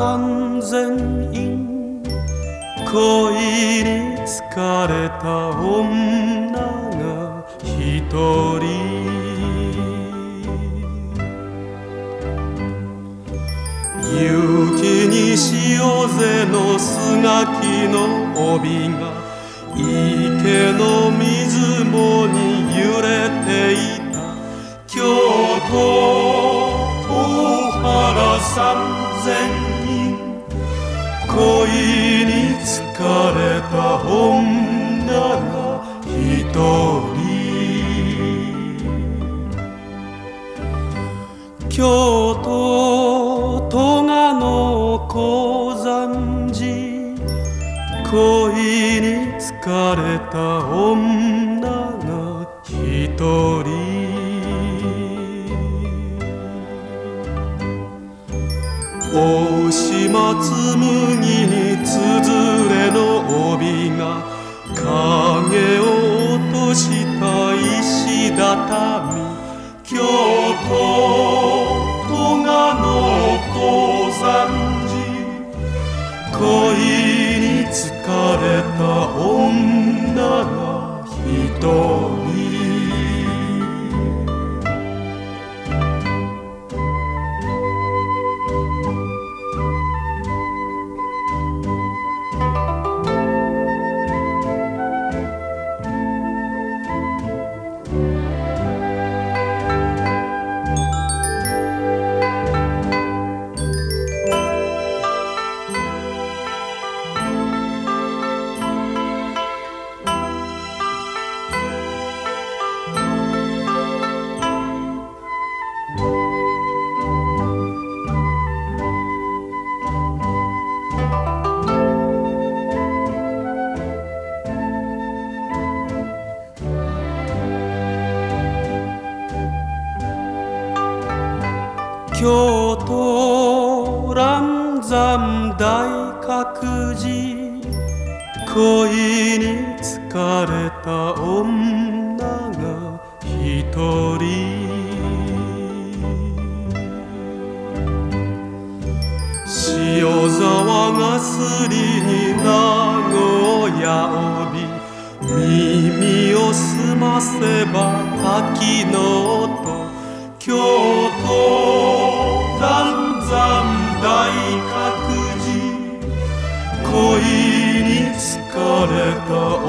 三千院恋に疲れた女が一人。雪に潮勢のすがきの帯が池の水面に揺三千人恋に疲れた女が一人。京都戸賀の高山寺。恋に疲れた女が一人。島紬につづれの帯が影を落とした石畳京都戸賀の高山寺恋に疲れた女が一人。京都蘭山大覚寺恋に疲れた女が一人。塩沢がすりに名古屋帯耳を澄ませば滝の音。京都 Conecta